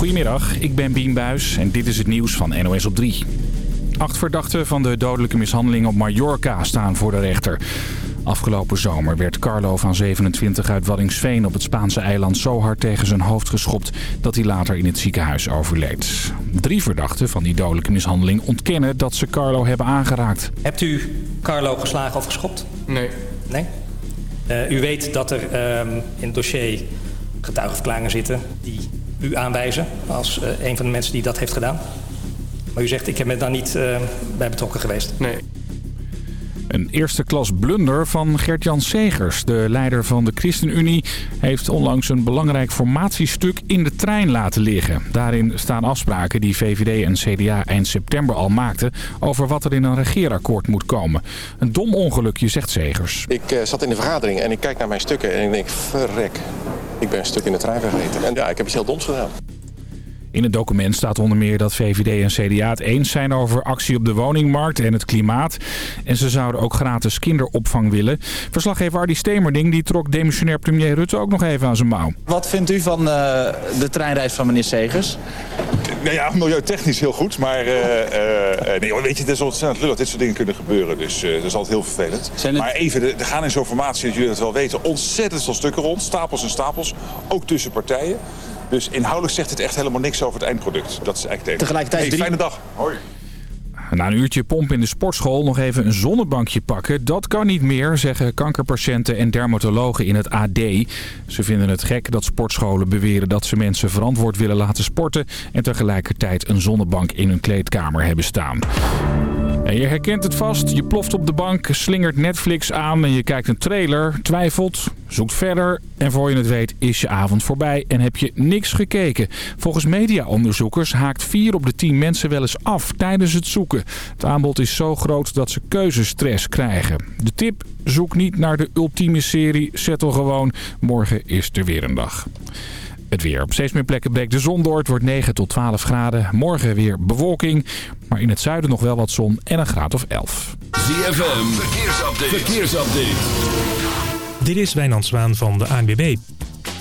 Goedemiddag, ik ben Bien Buis en dit is het nieuws van NOS op 3. Acht verdachten van de dodelijke mishandeling op Mallorca staan voor de rechter. Afgelopen zomer werd Carlo van 27 uit Waddingsveen op het Spaanse eiland zo hard tegen zijn hoofd geschopt dat hij later in het ziekenhuis overleed. Drie verdachten van die dodelijke mishandeling ontkennen dat ze Carlo hebben aangeraakt. Hebt u Carlo geslagen of geschopt? Nee. Nee? Uh, u weet dat er uh, in het dossier getuigenverklaringen zitten die u aanwijzen als uh, een van de mensen die dat heeft gedaan. Maar u zegt, ik heb me daar niet uh, bij betrokken geweest. Nee. Een eerste klas blunder van Gert-Jan Segers. De leider van de ChristenUnie heeft onlangs een belangrijk formatiestuk in de trein laten liggen. Daarin staan afspraken die VVD en CDA eind september al maakten... over wat er in een regeerakkoord moet komen. Een dom ongelukje, zegt Segers. Ik uh, zat in de vergadering en ik kijk naar mijn stukken en ik denk, verrek. Ik ben een stuk in de trein vergeten. En ja, ik heb iets heel doms gedaan. In het document staat onder meer dat VVD en CDA het eens zijn over actie op de woningmarkt en het klimaat. En ze zouden ook gratis kinderopvang willen. Verslaggever Ardi Stemerding die trok demissionair premier Rutte ook nog even aan zijn mouw. Wat vindt u van uh, de treinreis van meneer Segers? Nou ja, milieutechnisch heel goed, maar uh, uh, nee, weet je, het is ontzettend lullig. Dit soort dingen kunnen gebeuren, dus dat is altijd heel vervelend. Het... Maar even, er gaan in zo'n formatie, dat jullie dat wel weten, ontzettend veel stukken rond. Stapels en stapels, ook tussen partijen. Dus inhoudelijk zegt het echt helemaal niks over het eindproduct. Dat is eigenlijk het enige. Tegelijkertijd hey, drie... fijne dag. Hoi. Na een uurtje pomp in de sportschool nog even een zonnebankje pakken. Dat kan niet meer, zeggen kankerpatiënten en dermatologen in het AD. Ze vinden het gek dat sportscholen beweren dat ze mensen verantwoord willen laten sporten... en tegelijkertijd een zonnebank in hun kleedkamer hebben staan. Je herkent het vast, je ploft op de bank, slingert Netflix aan en je kijkt een trailer, twijfelt, zoekt verder en voor je het weet is je avond voorbij en heb je niks gekeken. Volgens mediaonderzoekers haakt 4 op de 10 mensen wel eens af tijdens het zoeken. Het aanbod is zo groot dat ze keuzestress krijgen. De tip, zoek niet naar de ultieme serie, settle gewoon, morgen is er weer een dag. Het weer. Op steeds meer plekken breekt de zon door. Het wordt 9 tot 12 graden. Morgen weer bewolking. Maar in het zuiden nog wel wat zon en een graad of 11. ZFM. Verkeersupdate. Verkeersupdate. Dit is Wijnand Zwaan van de ANWB.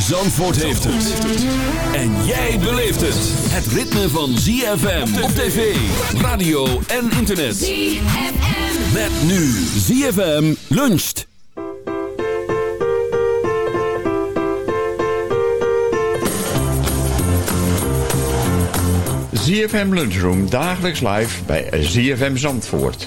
Zandvoort heeft het. En jij beleeft het. Het ritme van ZFM op tv, radio en internet. ZFM. Met nu ZFM luncht. ZFM Lunchroom dagelijks live bij ZFM Zandvoort.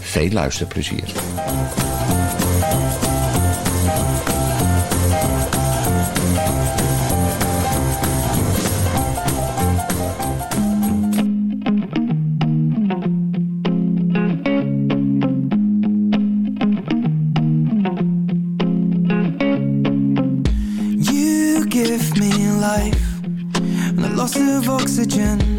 Veel luisterplezier. Give me life and the loss of oxygen.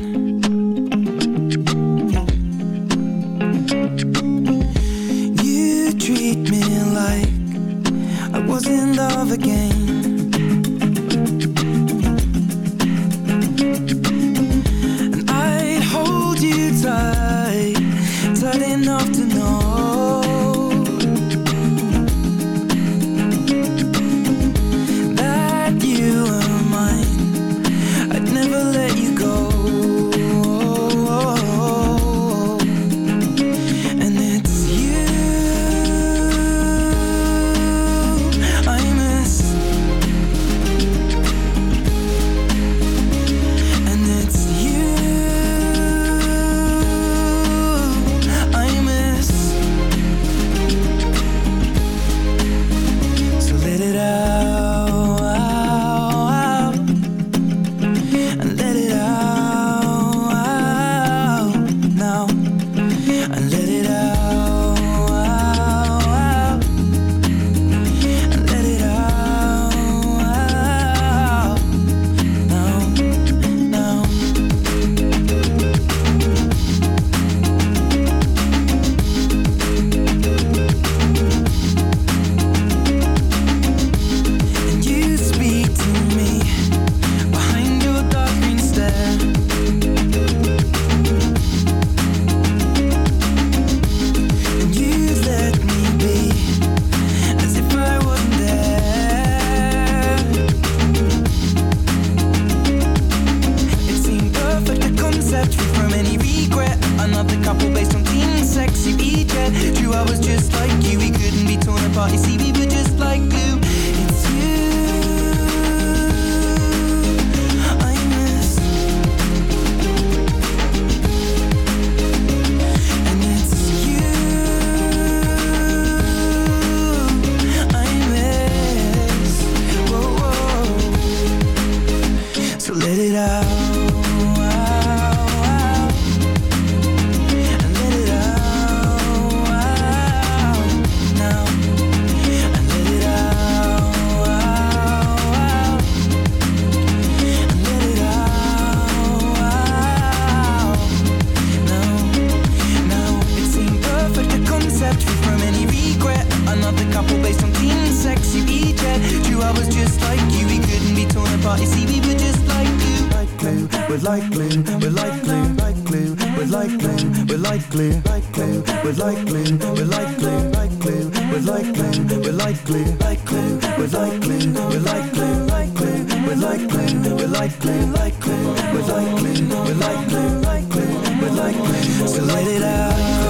I was just like you, we couldn't be torn apart. You see, we were just like glue, like glue. We're like glue, we're like glue, like glue. We're like glue, we're like glue, like glue. We're like glue, we're like glue, like glue. We're like glue, we're like glue, like glue. We're like glue, we're like glue, like glue. We're like glue, we're like glue, like glue. We're like glue, we're like glue, like glue. We're like glue, so let it out.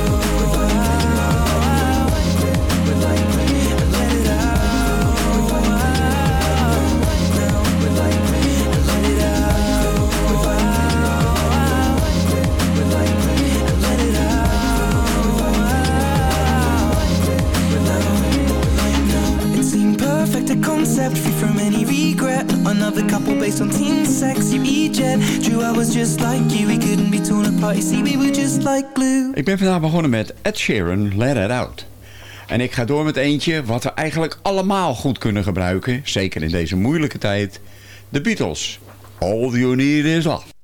Concept free from any regret. Another couple based on teen sex, you E-jet. True, I was just like you, we couldn't be torn apart. You see, we were just like glue. Ik ben vandaag begonnen met Ed Sheeran, Let It Out. En ik ga door met eentje wat we eigenlijk allemaal goed kunnen gebruiken. Zeker in deze moeilijke tijd. De Beatles. All you need is love.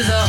happens.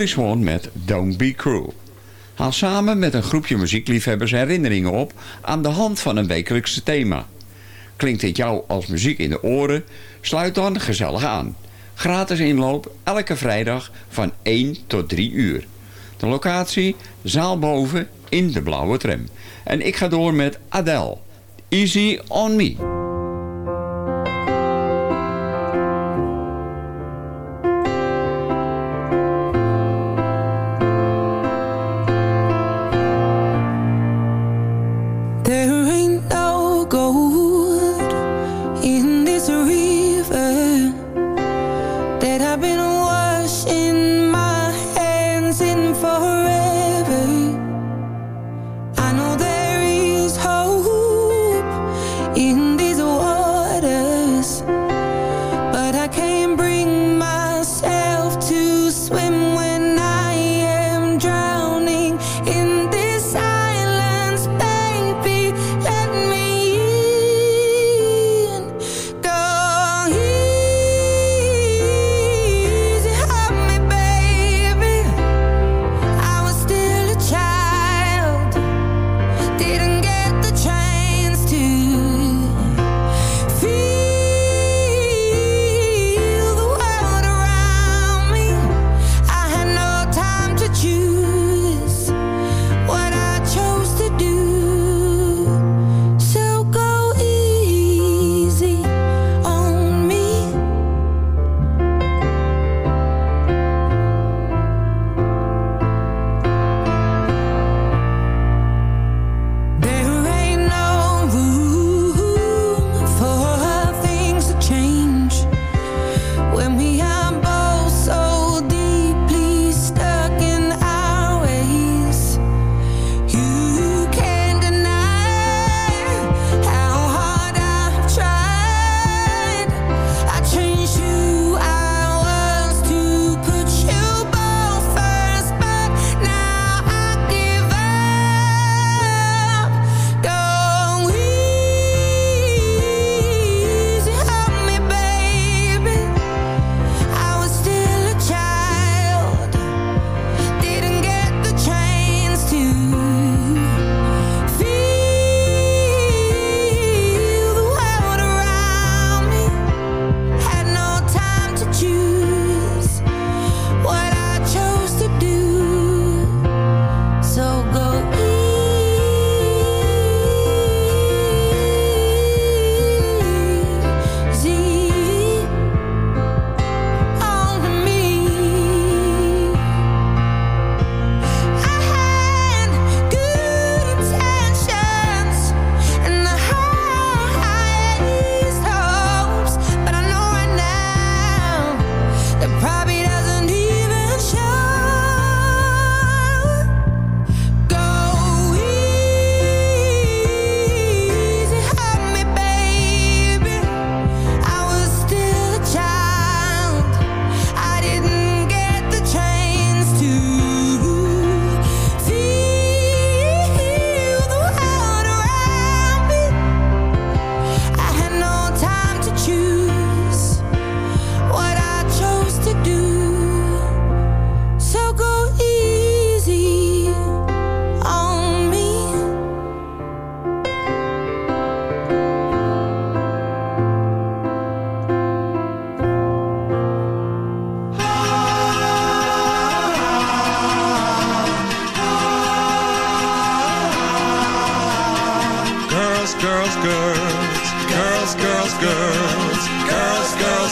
is gewoon met Don't Be Cruel. Haal samen met een groepje muziekliefhebbers herinneringen op aan de hand van een wekelijkse thema. Klinkt dit jou als muziek in de oren? Sluit dan gezellig aan. Gratis inloop elke vrijdag van 1 tot 3 uur. De locatie, zaal boven in de blauwe tram. En ik ga door met Adele. Easy on me.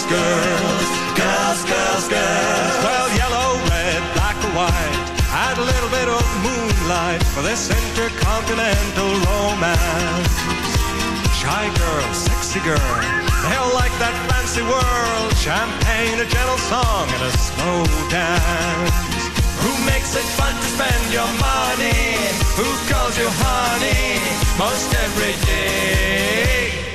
Girls, girls, girls, girls, girls. Well, yellow, red, black or white, add a little bit of moonlight for this intercontinental romance. Shy girl, sexy girl, they all like that fancy world. Champagne, a gentle song, and a slow dance. Who makes it fun to spend your money? Who calls you honey most every day?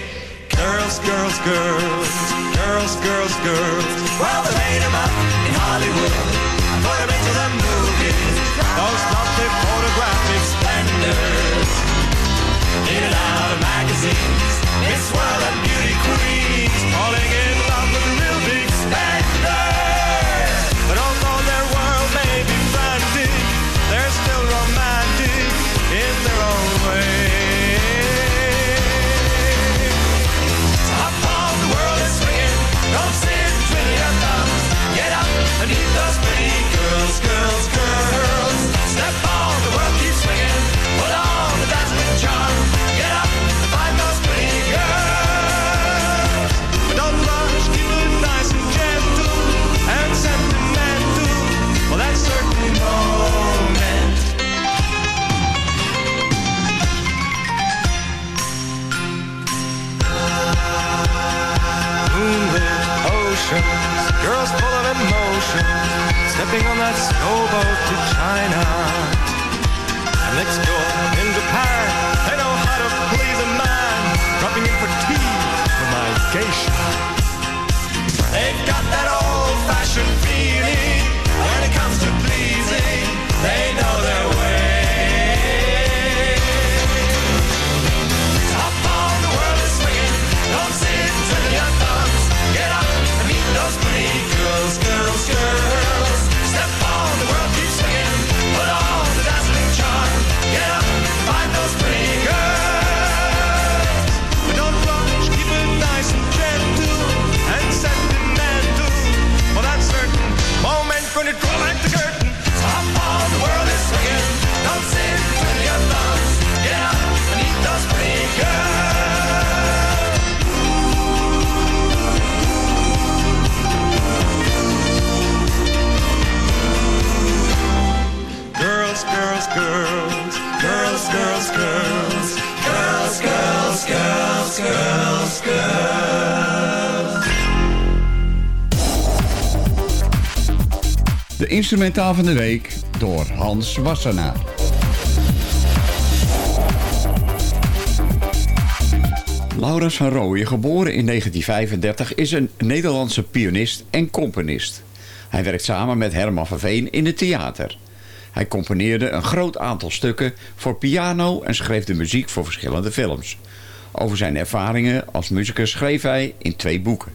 Girls, girls, girls, girls, girls, girls. Well, they made 'em up in Hollywood. I put 'em into the movies. Those lovely photographic splendors. In and out of magazines. Miss World and beauty queens. Falling in love with real stepping on that snowboat to China. And next door instrumentaal van de week door Hans Wassenaar. Laurens van Rooyen, geboren in 1935, is een Nederlandse pianist en componist. Hij werkt samen met Herman van Veen in het theater. Hij componeerde een groot aantal stukken voor piano en schreef de muziek voor verschillende films. Over zijn ervaringen als muzikus schreef hij in twee boeken.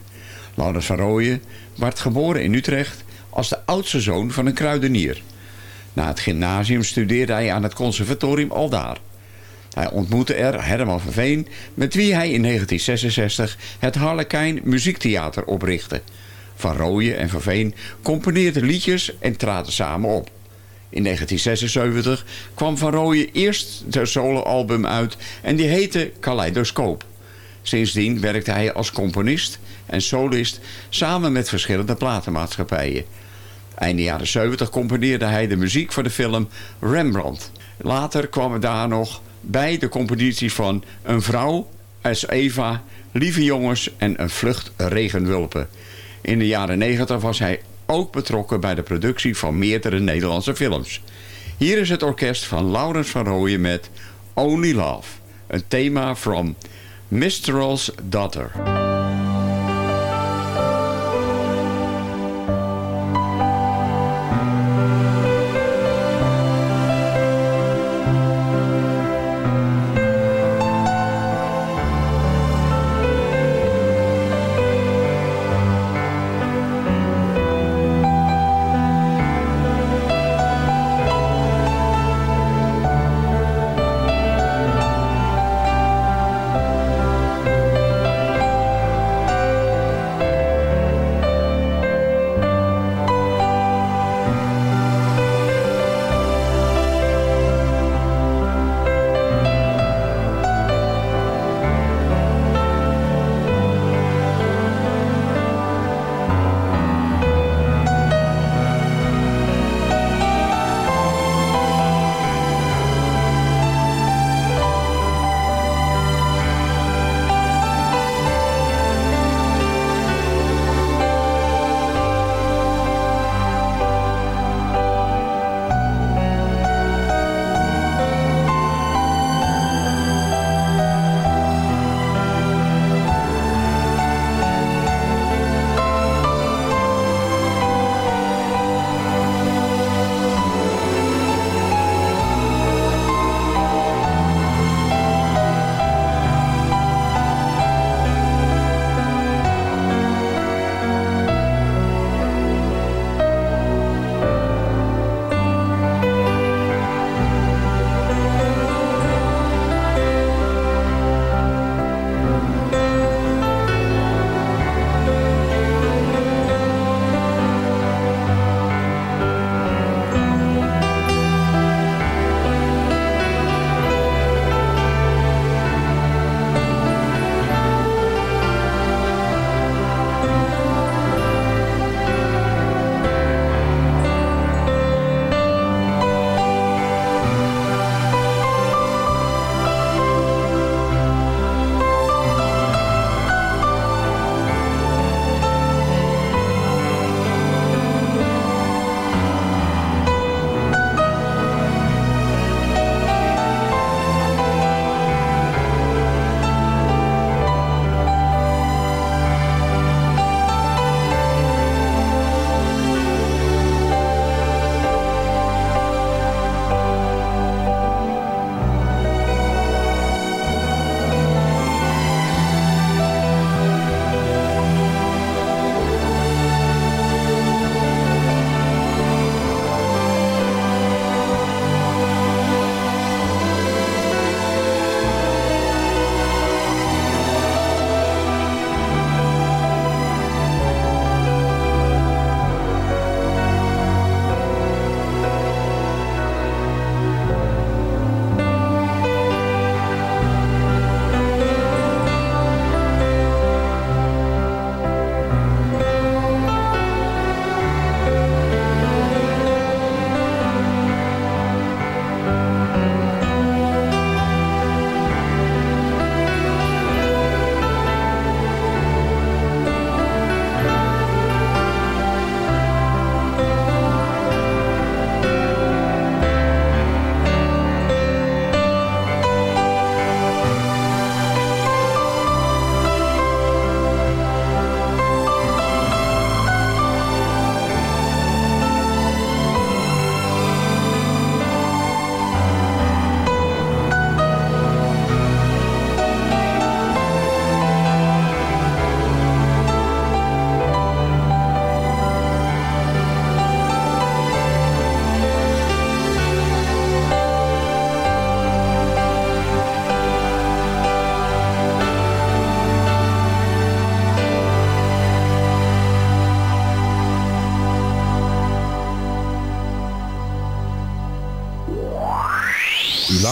Laurens van Rooyen werd geboren in Utrecht als de oudste zoon van een kruidenier. Na het gymnasium studeerde hij aan het conservatorium aldaar. Hij ontmoette er Herman van Veen, met wie hij in 1966 het Harlekijn Muziektheater oprichtte. Van Rooyen en Van Veen componeerden liedjes en traden samen op. In 1976 kwam Van Rooyen eerst zijn soloalbum uit en die heette Kaleidoscoop. Sindsdien werkte hij als componist en solist samen met verschillende platenmaatschappijen. Einde jaren 70 componeerde hij de muziek voor de film Rembrandt. Later kwamen daar nog bij de composities van Een vrouw als Eva, Lieve jongens en Een vlucht regenwulpen. In de jaren 90 was hij ook betrokken bij de productie van meerdere Nederlandse films. Hier is het orkest van Laurens van Rooyen met Only Love. Een thema from Mistral's Daughter.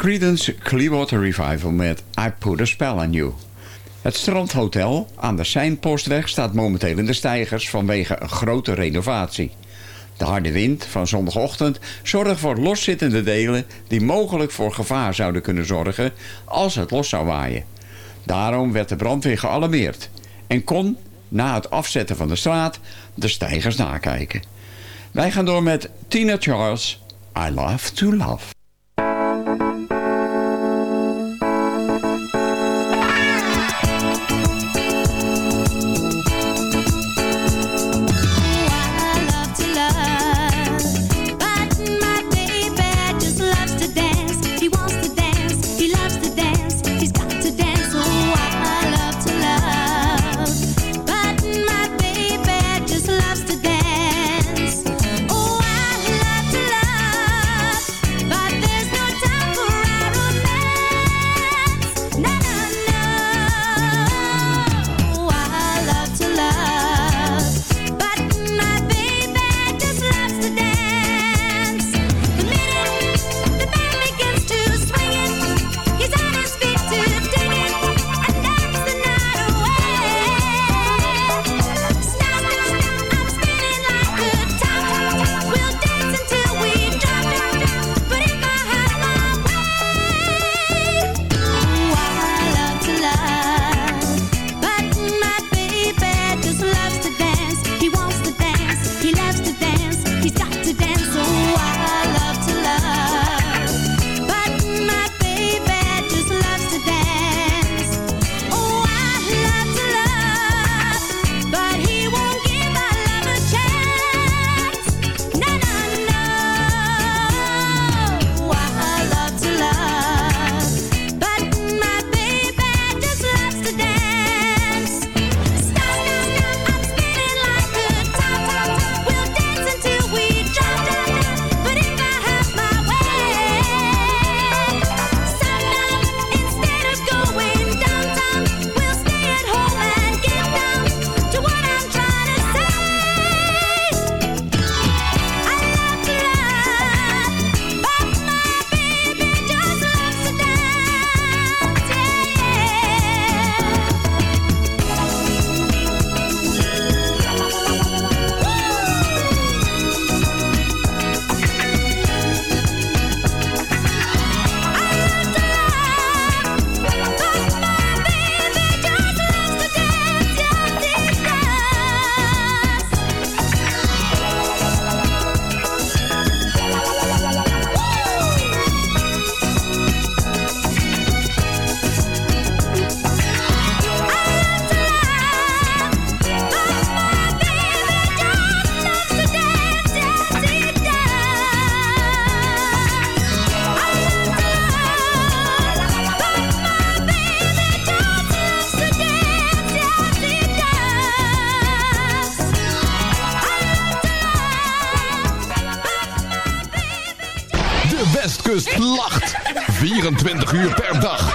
Creedence Clearwater Revival met I Put a Spell on You. Het strandhotel aan de Seinpostweg staat momenteel in de stijgers vanwege een grote renovatie. De harde wind van zondagochtend zorgt voor loszittende delen die mogelijk voor gevaar zouden kunnen zorgen als het los zou waaien. Daarom werd de brandweer gealarmeerd en kon, na het afzetten van de straat, de stijgers nakijken. Wij gaan door met Tina Charles, I Love to Love. 20 uur per dag.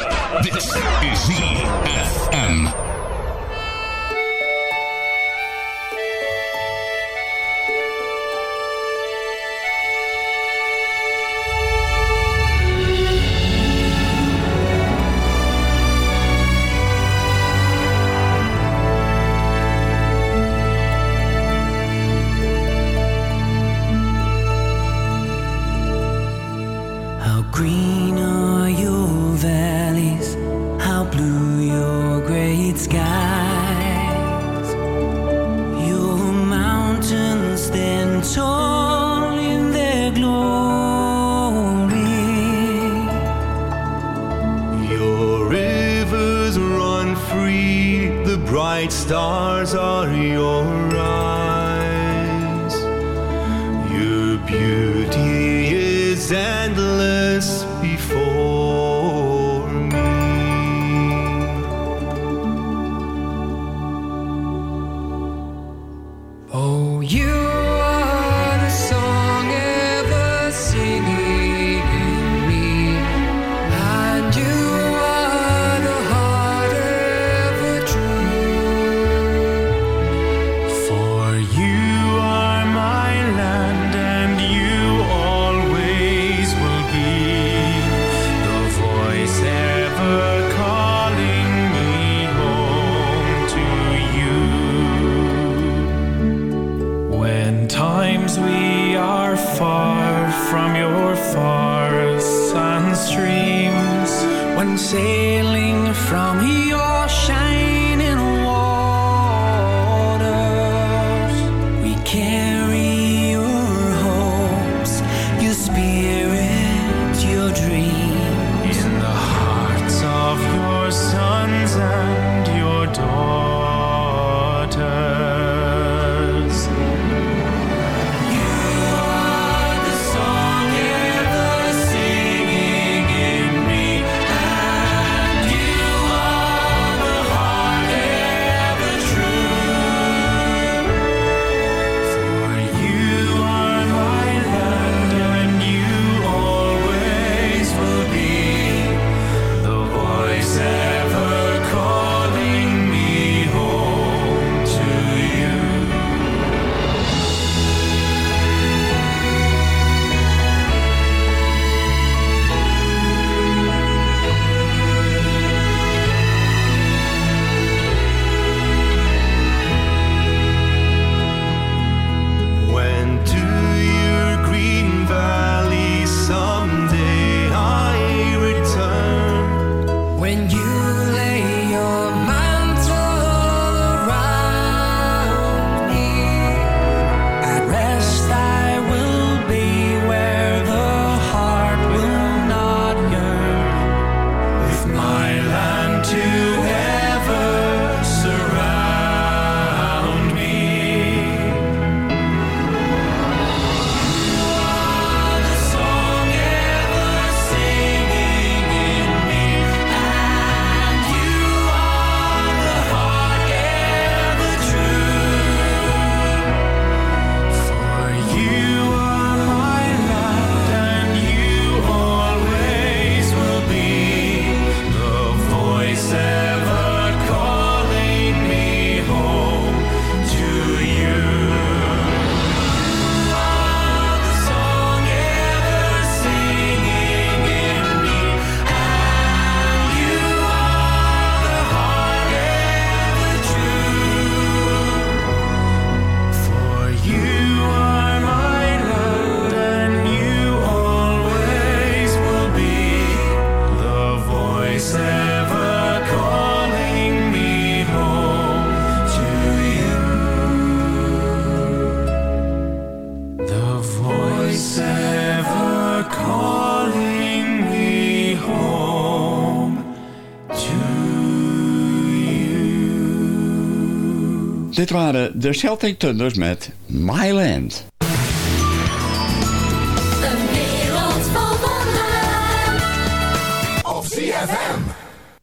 Dit waren de Celtic Thunders met My Land.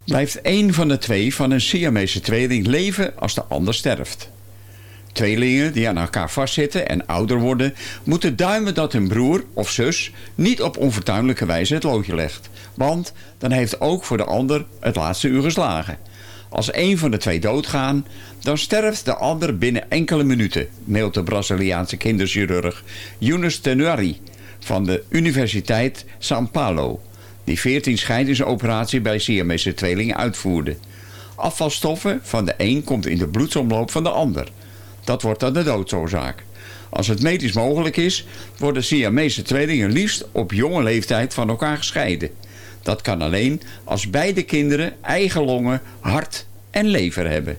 Blijft één van de twee van een Siamese tweeling leven als de ander sterft. Tweelingen die aan elkaar vastzitten en ouder worden... moeten duimen dat hun broer of zus niet op onvertuinlijke wijze het loodje legt. Want dan heeft ook voor de ander het laatste uur geslagen... Als een van de twee doodgaan, dan sterft de ander binnen enkele minuten... mailt de Braziliaanse kinderchirurg Yunus Tenuari van de Universiteit São Paulo... die 14 scheidingsoperatie bij Siamese tweelingen uitvoerde. Afvalstoffen van de een komt in de bloedsomloop van de ander. Dat wordt dan de doodsoorzaak. Als het medisch mogelijk is, worden Siamese tweelingen liefst op jonge leeftijd van elkaar gescheiden. Dat kan alleen als beide kinderen eigen longen, hart en lever hebben.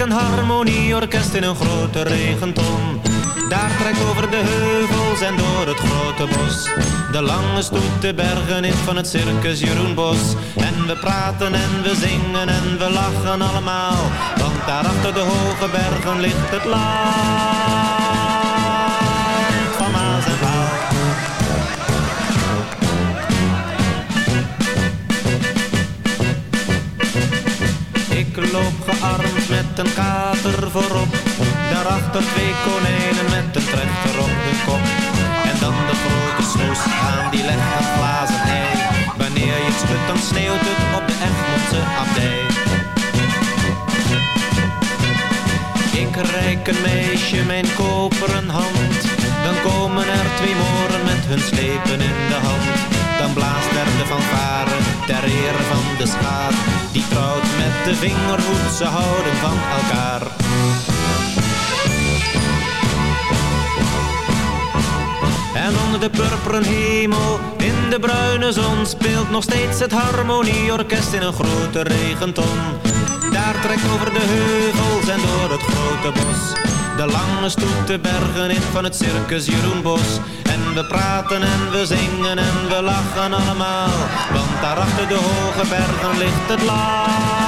Een harmonieorkest in een grote regenton. Daar trekt over de heuvels en door het grote bos de lange stoet de bergen in van het circus Jeroen Bos. En we praten en we zingen en we lachen allemaal, want daar achter de hoge bergen ligt het land een kater voorop. Daarachter twee konijnen met een trechter op de kop. En dan de grote snoes aan die legt een glazen ei. Wanneer je het dan sneeuwt het op de Egmondse abdij. Ik reik een meisje mijn koperen hand. Dan komen er twee moren met hun slepen in de hand. Dan blaast er de fanfare ter ere van de schaar. Die trouwt met de vingerhoed, ze houden van elkaar. En onder de purperen hemel, in de bruine zon Speelt nog steeds het harmonieorkest in een grote regenton. Daar trekt over de heuvels en door het grote bos De lange stoet de bergen in van het circus Jeroen Bos. En we praten en we zingen en we lachen allemaal Want daar achter de hoge bergen ligt het land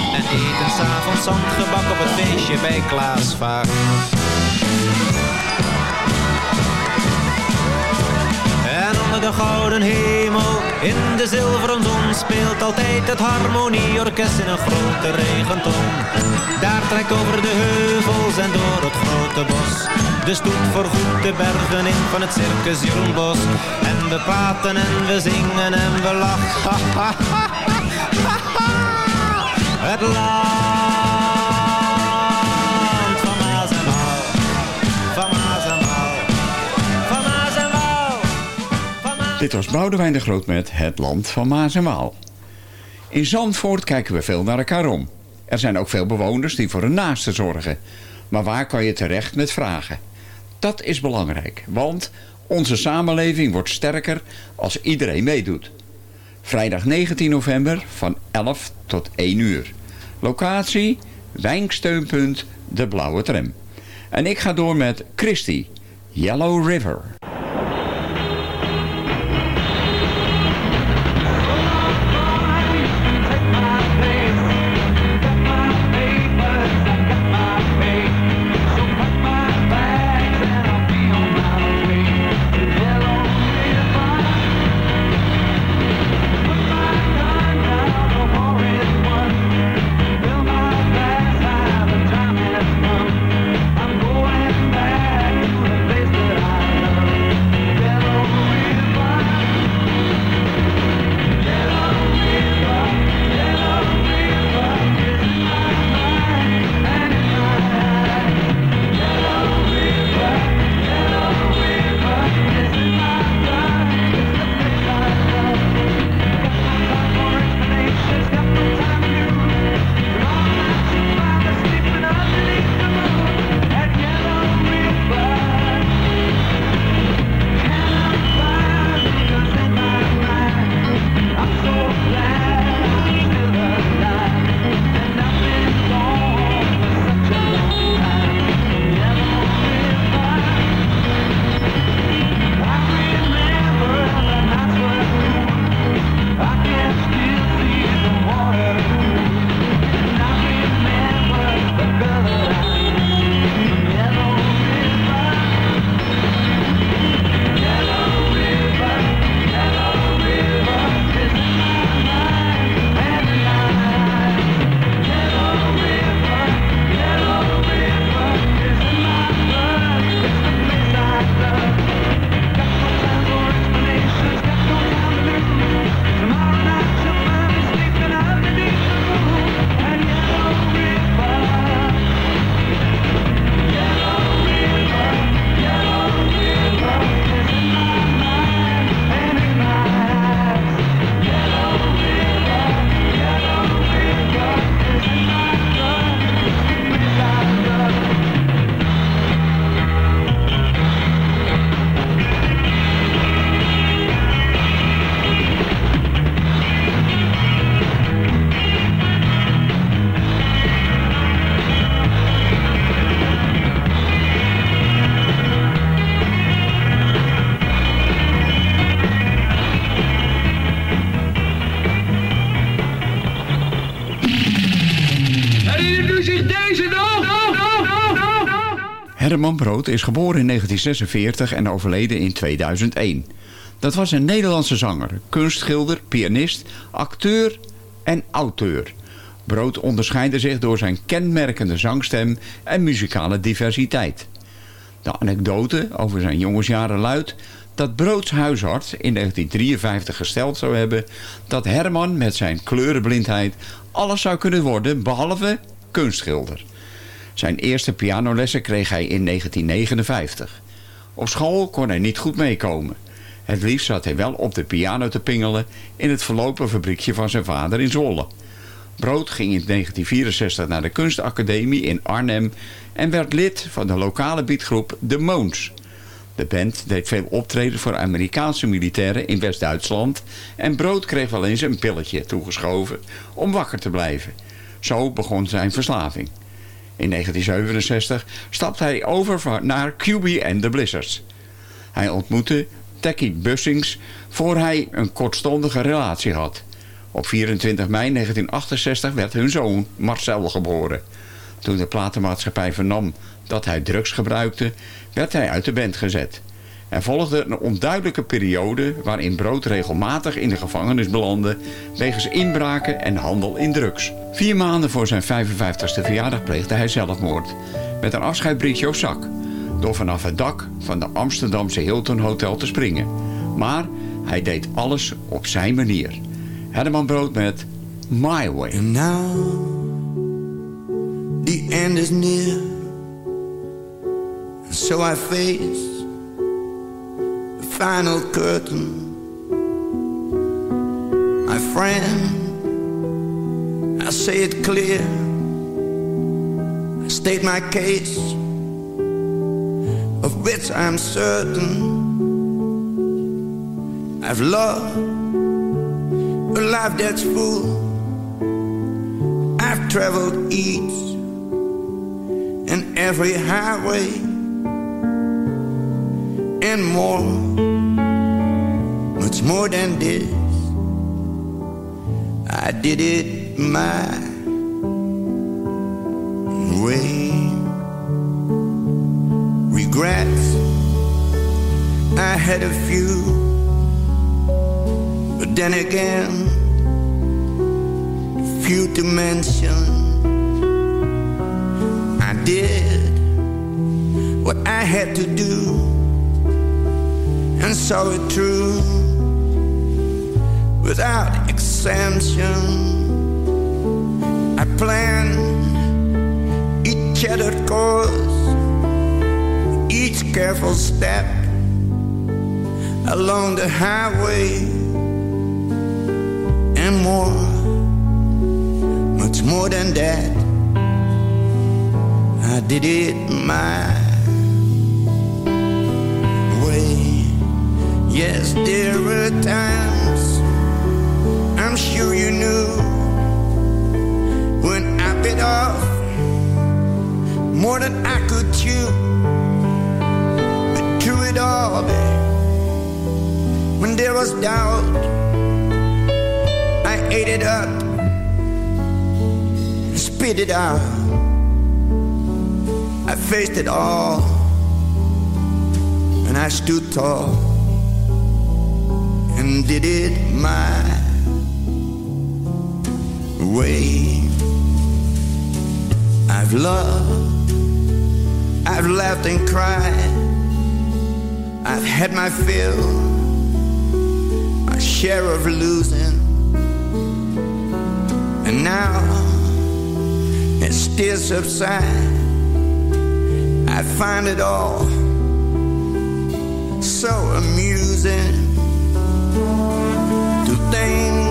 En eten s'avonds zandgebak op het feestje bij Klaas Vaak. En onder de gouden hemel, in de zilveren zon Speelt altijd het harmonieorkest in een grote regenton. Daar trekt over de heuvels en door het grote bos De stoet voorgoed de bergen in van het circus Jeroen Bos En we praten en we zingen en we lachen Het land van Maas en Waal Van Maas en Waal Van Maas Dit was Boudewijn de Groot met Het Land van Maas en Waal. In Zandvoort kijken we veel naar elkaar om. Er zijn ook veel bewoners die voor hun naasten zorgen. Maar waar kan je terecht met vragen? Dat is belangrijk, want onze samenleving wordt sterker als iedereen meedoet. Vrijdag 19 november van 11 tot 1 uur. Locatie, Wijnksteunpunt, De Blauwe Tram. En ik ga door met Christy, Yellow River. Brood is geboren in 1946 en overleden in 2001. Dat was een Nederlandse zanger, kunstschilder, pianist, acteur en auteur. Brood onderscheidde zich door zijn kenmerkende zangstem en muzikale diversiteit. De anekdote over zijn jongensjaren luidt dat Broods huisarts in 1953 gesteld zou hebben... dat Herman met zijn kleurenblindheid alles zou kunnen worden behalve kunstschilder. Zijn eerste pianolessen kreeg hij in 1959. Op school kon hij niet goed meekomen. Het liefst zat hij wel op de piano te pingelen in het verlopen fabriekje van zijn vader in Zwolle. Brood ging in 1964 naar de kunstacademie in Arnhem en werd lid van de lokale beatgroep The Moons. De band deed veel optreden voor Amerikaanse militairen in West-Duitsland en Brood kreeg wel eens een pilletje toegeschoven om wakker te blijven. Zo begon zijn verslaving. In 1967 stapte hij over naar QB en de Blizzards. Hij ontmoette Techie Bussings voor hij een kortstondige relatie had. Op 24 mei 1968 werd hun zoon Marcel geboren. Toen de platenmaatschappij vernam dat hij drugs gebruikte, werd hij uit de band gezet. Er volgde een onduidelijke periode waarin Brood regelmatig in de gevangenis belandde wegens inbraken en handel in drugs. Vier maanden voor zijn 55ste verjaardag pleegde hij zelfmoord met een afscheidbriefje op zak door vanaf het dak van de Amsterdamse Hilton Hotel te springen. Maar hij deed alles op zijn manier. Herman Brood met My Way. Now the end is near. And so I face final curtain. My friend, I say it clear. I state my case, of which I'm certain. I've loved a life that's full. I've traveled each and every highway and more, much more than this. I did it my way. Regrets, I had a few, but then again, few to mention. I did what I had to do and saw it through without exemption. I planned each shattered course, each careful step along the highway and more much more than that. I did it my way. Yes, there were times I'm sure you knew when I bit off more than I could chew. But through it all, babe, when there was doubt, I ate it up spit it out. I faced it all, and I stood tall and did it my way. I've loved, I've laughed and cried, I've had my fill, my share of losing, and now it still subside. I find it all so amusing to think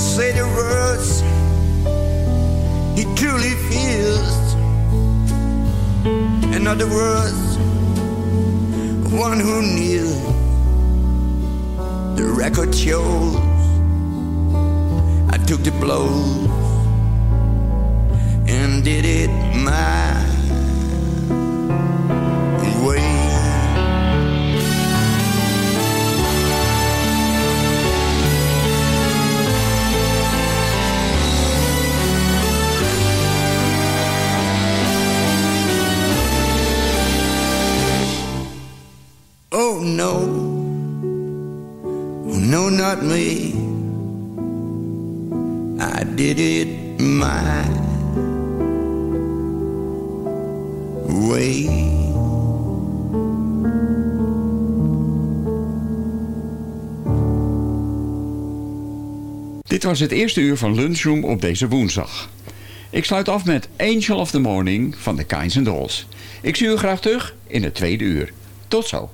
say the words he truly feels. In other words, one who kneels. The record shows I took the blows and did it my Oh, no, oh, no, not me. I did it my way. Dit was het eerste uur van Lunchroom op deze woensdag. Ik sluit af met Angel of the Morning van de Kinds and Dolls. Ik zie u graag terug in het tweede uur. Tot zo.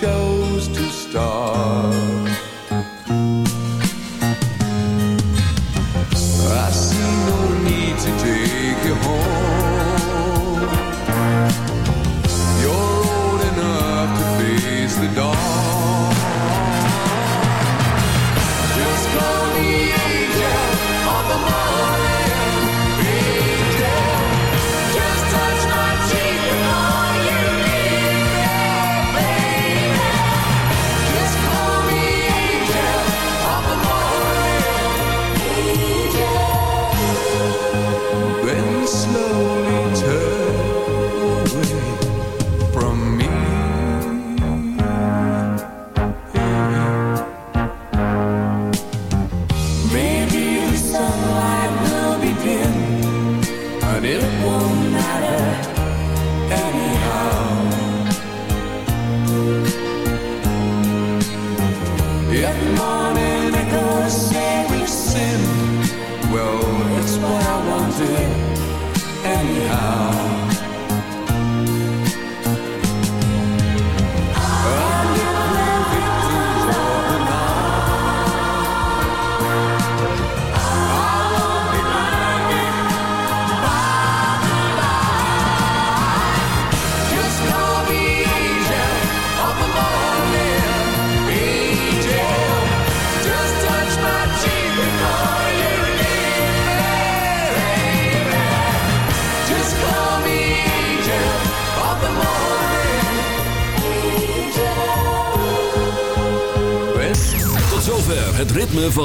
chose.